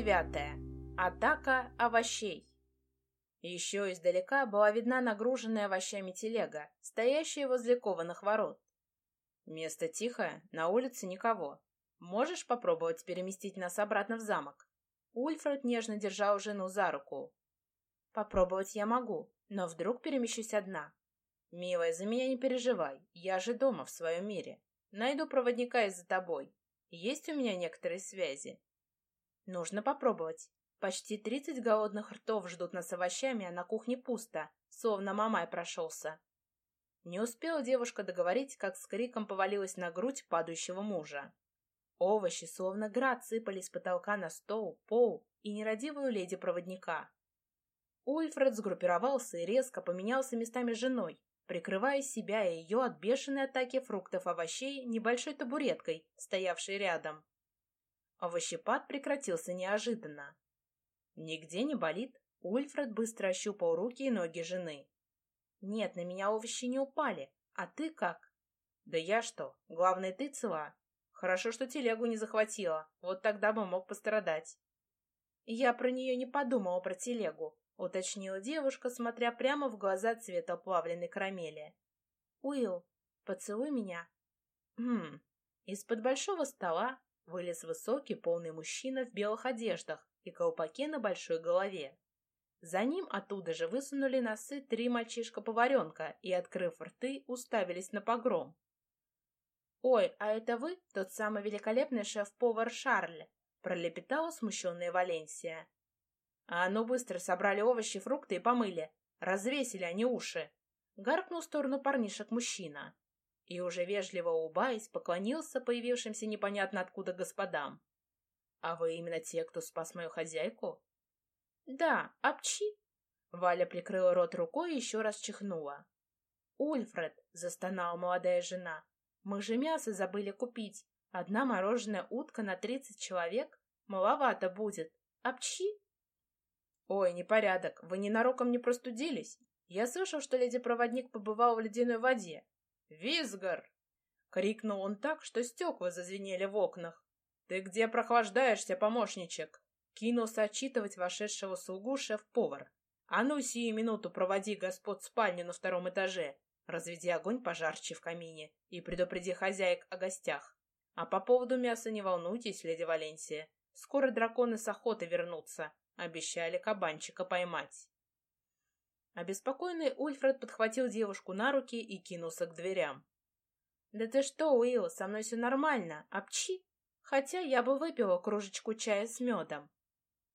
девятое. Атака овощей. Еще издалека была видна нагруженная овощами телега, стоящая возле кованых ворот. Место тихое, на улице никого. Можешь попробовать переместить нас обратно в замок? Ульфред нежно держал жену за руку. Попробовать я могу, но вдруг перемещусь одна. Милая, за меня не переживай, я же дома в своем мире. Найду проводника и за тобой. Есть у меня некоторые связи. Нужно попробовать. Почти тридцать голодных ртов ждут нас овощами, а на кухне пусто, словно мамай прошелся. Не успела девушка договорить, как с криком повалилась на грудь падающего мужа. Овощи, словно град, сыпались с потолка на стол, пол и нерадивую леди-проводника. Ульфред сгруппировался и резко поменялся местами с женой, прикрывая себя и ее от бешеной атаки фруктов овощей небольшой табуреткой, стоявшей рядом. Овощепад прекратился неожиданно. Нигде не болит, Ульфред быстро ощупал руки и ноги жены. «Нет, на меня овощи не упали. А ты как?» «Да я что? Главное, ты цела. Хорошо, что телегу не захватила. Вот тогда бы мог пострадать». «Я про нее не подумала, про телегу», — уточнила девушка, смотря прямо в глаза цвета плавленной карамели. «Уилл, поцелуй меня». «Хм». Из-под большого стола вылез высокий, полный мужчина в белых одеждах и колпаке на большой голове. За ним оттуда же высунули носы три мальчишка-поваренка и, открыв рты, уставились на погром. «Ой, а это вы, тот самый великолепный шеф-повар Шарль?» — пролепетала смущенная Валенсия. «А ну быстро собрали овощи, фрукты и помыли. Развесили они уши!» — гаркнул в сторону парнишек мужчина. И уже вежливо улыбаясь, поклонился появившимся непонятно откуда господам. «А вы именно те, кто спас мою хозяйку?» «Да, обчи!» Валя прикрыла рот рукой и еще раз чихнула. «Ульфред!» — застонала молодая жена. «Мы же мясо забыли купить. Одна мороженая утка на тридцать человек? Маловато будет. Обчи!» «Ой, непорядок! Вы ненароком не простудились? Я слышал, что леди-проводник побывал в ледяной воде». «Визгар!» — крикнул он так, что стекла зазвенели в окнах. «Ты где прохлаждаешься, помощничек?» Кинулся отчитывать вошедшего слугу шеф-повар. «А ну, сию минуту проводи господ в спальню на втором этаже, разведи огонь пожарче в камине и предупреди хозяек о гостях. А по поводу мяса не волнуйтесь, леди Валенсия. Скоро драконы с охоты вернутся. Обещали кабанчика поймать». Обеспокоенный Ульфред подхватил девушку на руки и кинулся к дверям. «Да ты что, Уилл, со мной все нормально. Обчи!» Хотя я бы выпила кружечку чая с медом.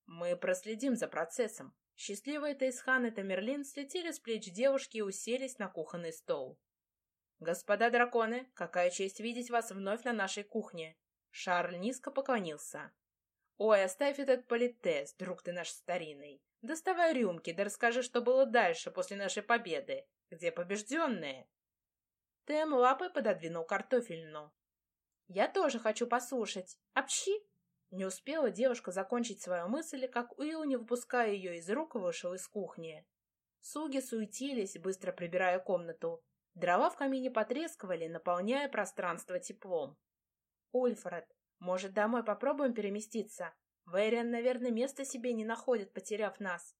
Мы проследим за процессом. Счастливые Тейсхан и Тамерлин слетели с плеч девушки и уселись на кухонный стол. «Господа драконы, какая честь видеть вас вновь на нашей кухне!» Шарль низко поклонился. «Ой, оставь этот политез, друг ты наш старинный. Доставай рюмки, да расскажи, что было дальше после нашей победы. Где побежденные?» Тэм лапой пододвинул картофельну. «Я тоже хочу послушать. Общи!» Не успела девушка закончить свою мысль, как Уилл, не выпуская ее из рук, вышел из кухни. Слуги суетились, быстро прибирая комнату. Дрова в камине потрескивали, наполняя пространство теплом. «Ульфред, может, домой попробуем переместиться? Вэриан, наверное, места себе не находит, потеряв нас».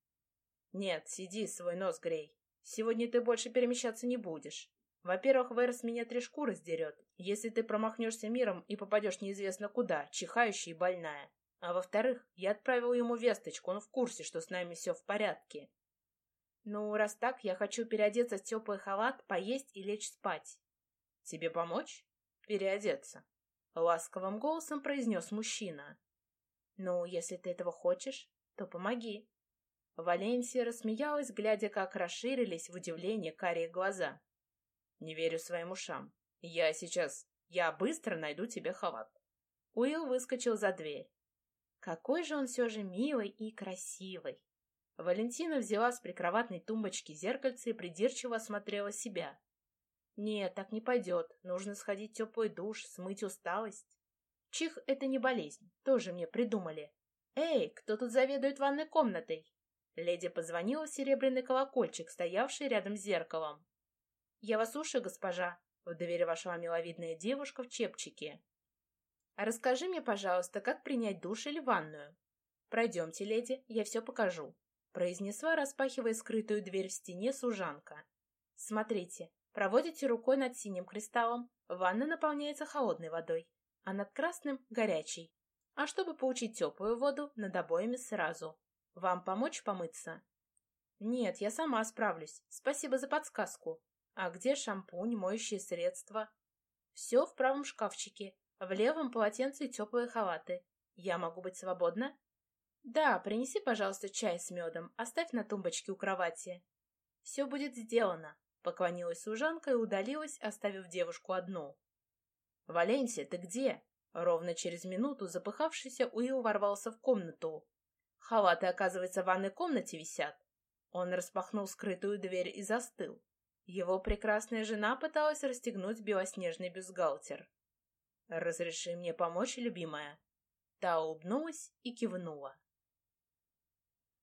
«Нет, сиди, свой нос грей. Сегодня ты больше перемещаться не будешь. Во-первых, Верс меня три шкуры сдерет, если ты промахнешься миром и попадешь неизвестно куда, чихающая и больная. А во-вторых, я отправил ему весточку, он в курсе, что с нами все в порядке. Ну, раз так, я хочу переодеться в теплый халат, поесть и лечь спать. Тебе помочь? Переодеться. Ласковым голосом произнес мужчина. Ну, если ты этого хочешь, то помоги. Валенсия рассмеялась, глядя, как расширились в удивлении карие глаза. Не верю своим ушам. Я сейчас... Я быстро найду тебе халат. Уилл выскочил за дверь. Какой же он все же милый и красивый. Валентина взяла с прикроватной тумбочки зеркальце и придирчиво осмотрела себя. Нет, так не пойдет. Нужно сходить в теплый душ, смыть усталость. Чих — это не болезнь. Тоже мне придумали. Эй, кто тут заведует ванной комнатой? Леди позвонила в серебряный колокольчик, стоявший рядом с зеркалом. «Я вас слушаю, госпожа», — в дверь вошла миловидная девушка в чепчике. «А расскажи мне, пожалуйста, как принять душ или ванную?» Пройдемте, леди, я все покажу», — произнесла, распахивая скрытую дверь в стене служанка. «Смотрите, проводите рукой над синим кристаллом, ванна наполняется холодной водой, а над красным — горячей. А чтобы получить теплую воду, над обоями сразу. Вам помочь помыться?» «Нет, я сама справлюсь. Спасибо за подсказку. А где шампунь, моющие средства?» «Все в правом шкафчике. В левом полотенце и теплые халаты. Я могу быть свободна?» «Да, принеси, пожалуйста, чай с медом. Оставь на тумбочке у кровати». «Все будет сделано», — поклонилась служанка и удалилась, оставив девушку одну. «Валенсия, ты где?» Ровно через минуту запыхавшийся Уилл ворвался в комнату. «Халаты, оказывается, в ванной комнате висят». Он распахнул скрытую дверь и застыл. Его прекрасная жена пыталась расстегнуть белоснежный бюстгальтер. «Разреши мне помочь, любимая?» Та улыбнулась и кивнула.